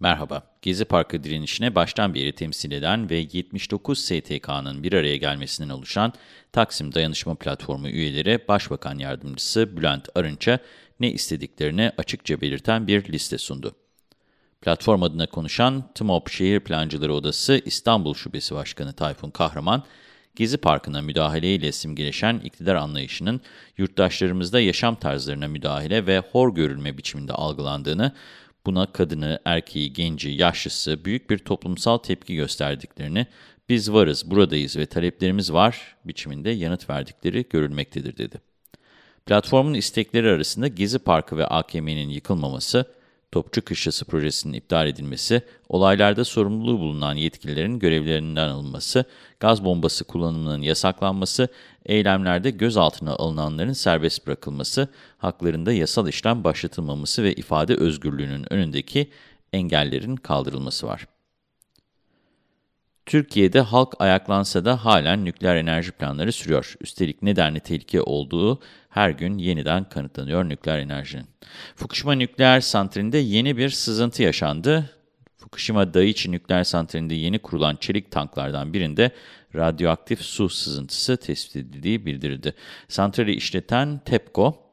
Merhaba, Gezi Parkı direnişine baştan beri temsil eden ve 79 STK'nın bir araya gelmesinden oluşan Taksim Dayanışma Platformu üyeleri Başbakan Yardımcısı Bülent Arınç'a ne istediklerini açıkça belirten bir liste sundu. Platform adına konuşan TMOP Şehir Plancıları Odası İstanbul Şubesi Başkanı Tayfun Kahraman, Gezi Parkı'na müdahaleyle simgeleşen iktidar anlayışının yurttaşlarımızda yaşam tarzlarına müdahale ve hor görülme biçiminde algılandığını, buna kadını, erkeği, genci, yaşlısı büyük bir toplumsal tepki gösterdiklerini, biz varız, buradayız ve taleplerimiz var biçiminde yanıt verdikleri görülmektedir dedi. Platformun istekleri arasında Gezi Parkı ve AKM'nin yıkılmaması, Topçu Kışlası projesinin iptal edilmesi, olaylarda sorumluluğu bulunan yetkililerin görevlerinden alınması, gaz bombası kullanımının yasaklanması, eylemlerde gözaltına alınanların serbest bırakılması, haklarında yasal işlem başlatılmaması ve ifade özgürlüğünün önündeki engellerin kaldırılması var. Türkiye'de halk ayaklansa da halen nükleer enerji planları sürüyor. Üstelik nedenli tehlike olduğu her gün yeniden kanıtlanıyor nükleer enerjinin. Fukushima nükleer santralinde yeni bir sızıntı yaşandı. Fukushima Daiichi nükleer santralinde yeni kurulan çelik tanklardan birinde radyoaktif su sızıntısı tespit edildiği bildirildi. Santrali işleten TEPCO,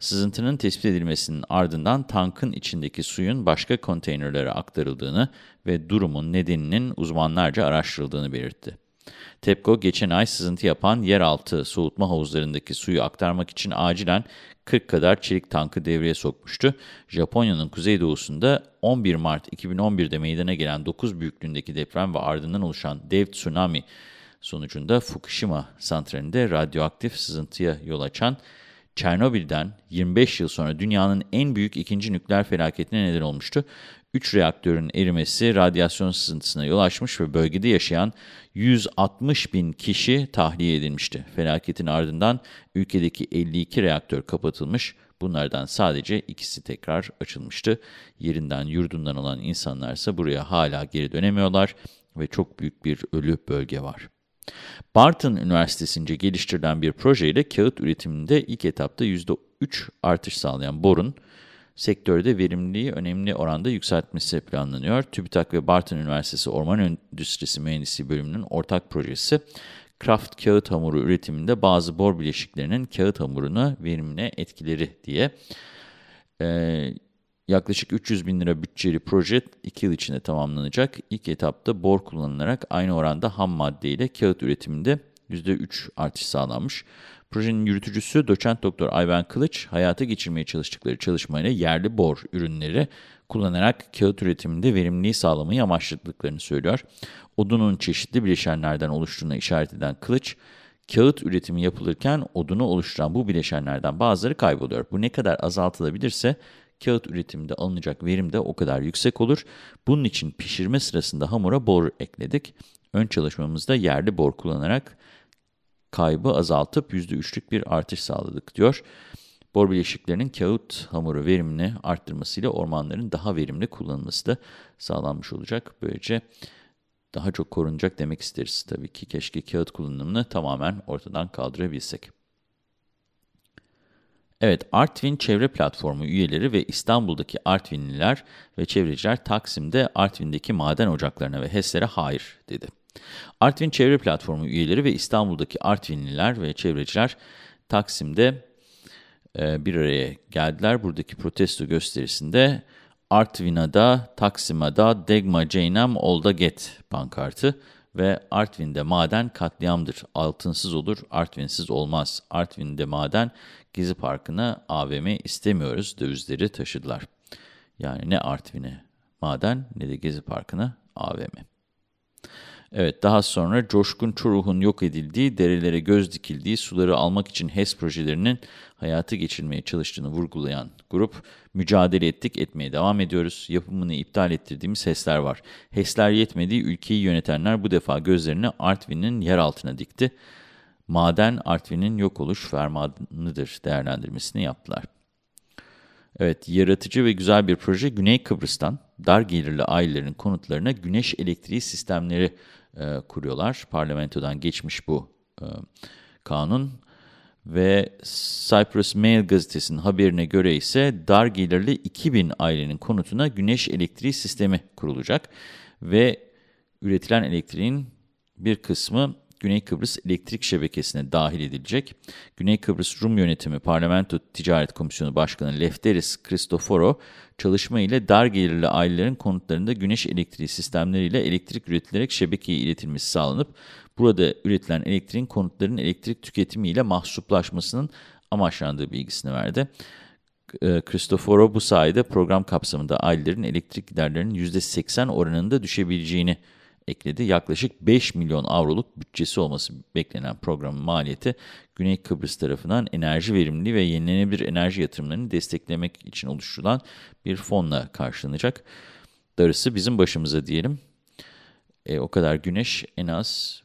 Sızıntının tespit edilmesinin ardından tankın içindeki suyun başka konteynerlere aktarıldığını ve durumun nedeninin uzmanlarca araştırıldığını belirtti. TEPCO geçen ay sızıntı yapan yeraltı soğutma havuzlarındaki suyu aktarmak için acilen 40 kadar çelik tankı devreye sokmuştu. Japonya'nın kuzeydoğusunda 11 Mart 2011'de meydana gelen 9 büyüklüğündeki deprem ve ardından oluşan dev tsunami sonucunda Fukushima santralinde radyoaktif sızıntıya yol açan Çernobil'den 25 yıl sonra dünyanın en büyük ikinci nükleer felaketine neden olmuştu. 3 reaktörün erimesi radyasyon sızıntısına yol açmış ve bölgede yaşayan 160 bin kişi tahliye edilmişti. Felaketin ardından ülkedeki 52 reaktör kapatılmış, bunlardan sadece ikisi tekrar açılmıştı. Yerinden yurdundan olan insanlar ise buraya hala geri dönemiyorlar ve çok büyük bir ölü bölge var. Barton Üniversitesi'nce geliştirilen bir projeyle kağıt üretiminde ilk etapta %3 artış sağlayan Bor'un, sektörde verimliliği önemli oranda yükseltmesi planlanıyor. TÜBİTAK ve Barton Üniversitesi Orman Endüstrisi Mühendisliği bölümünün ortak projesi, kraft kağıt hamuru üretiminde bazı bor bileşiklerinin kağıt hamuruna verimine etkileri diye e, Yaklaşık 300 bin lira bütçeli proje 2 yıl içinde tamamlanacak. İlk etapta bor kullanılarak aynı oranda ham madde ile kağıt üretiminde %3 artış sağlanmış. Projenin yürütücüsü doçent doktor Ayben Kılıç, hayata geçirmeye çalıştıkları çalışmayla yerli bor ürünleri kullanarak kağıt üretiminde verimliliği sağlamayı amaçladıklarını söylüyor. Odunun çeşitli bileşenlerden oluştuğuna işaret eden Kılıç, kağıt üretimi yapılırken odunu oluşturan bu bileşenlerden bazıları kayboluyor. Bu ne kadar azaltılabilirse kağıt üretiminde alınacak verim de o kadar yüksek olur. Bunun için pişirme sırasında hamura bor ekledik. Ön çalışmamızda yerli bor kullanarak kaybı azaltıp %3'lük bir artış sağladık diyor. Bor bileşiklerinin kağıt hamuru verimini arttırmasıyla ormanların daha verimli kullanılması da sağlanmış olacak. Böylece daha çok korunacak demek isteriz. Tabii ki keşke kağıt kullanımını tamamen ortadan kaldırabilsek. Evet, Artvin Çevre Platformu üyeleri ve İstanbul'daki Artvinliler ve çevreciler Taksim'de Artvin'deki maden ocaklarına ve HES'lere hayır dedi. Artvin Çevre Platformu üyeleri ve İstanbul'daki Artvinliler ve çevreciler Taksim'de e, bir araya geldiler. Buradaki protesto gösterisinde Artvina'da, Taksima'da, Degma Ceynam Olda Get pankartı ve Artvin'de maden katliamdır. Altınsız olur, Artvinsiz olmaz. Artvin'de maden Gezi Parkı'na AVM istemiyoruz dövizleri taşıdılar. Yani ne Artvin'e maden ne de Gezi Parkı'na AVM. Evet daha sonra Coşkun Çoruh'un yok edildiği, derelere göz dikildiği suları almak için HES projelerinin hayatı geçirmeye çalıştığını vurgulayan grup, mücadele ettik, etmeye devam ediyoruz. Yapımını iptal ettirdiğimiz HES'ler var. HES'ler yetmediği ülkeyi yönetenler bu defa gözlerini Artvin'in yer altına dikti maden Artvin'in yok oluş fermanıdır değerlendirmesini yaptılar. Evet, yaratıcı ve güzel bir proje Güney Kıbrıs'tan dar gelirli ailelerin konutlarına güneş elektriği sistemleri e, kuruyorlar. Parlamentodan geçmiş bu e, kanun Ve Cyprus Mail gazetesinin haberine göre ise dar gelirli 2000 ailenin konutuna güneş elektriği sistemi kurulacak. Ve üretilen elektriğin bir kısmı Güney Kıbrıs elektrik şebekesine dahil edilecek. Güney Kıbrıs Rum Yönetimi Parlamento Ticaret Komisyonu Başkanı Lefteris Christoforo, çalışma ile dar gelirli ailelerin konutlarında güneş elektriği sistemleriyle elektrik üretilerek şebekeye iletilmesi sağlanıp, burada üretilen elektriğin konutların elektrik tüketimiyle mahsuplaşmasının amaçlandığı bilgisini verdi. Cristoforo bu sayede program kapsamında ailelerin elektrik giderlerinin %80 oranında düşebileceğini ekledi. Yaklaşık 5 milyon avroluk bütçesi olması beklenen programın maliyeti Güney Kıbrıs tarafından enerji verimliliği ve yenilenebilir enerji yatırımlarını desteklemek için oluşturulan bir fonla karşılanacak. Darısı bizim başımıza diyelim. E, o kadar güneş en az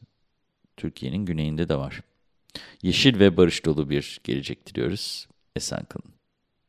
Türkiye'nin güneyinde de var. Yeşil ve barış dolu bir gelecek diliyoruz. Esen kalın.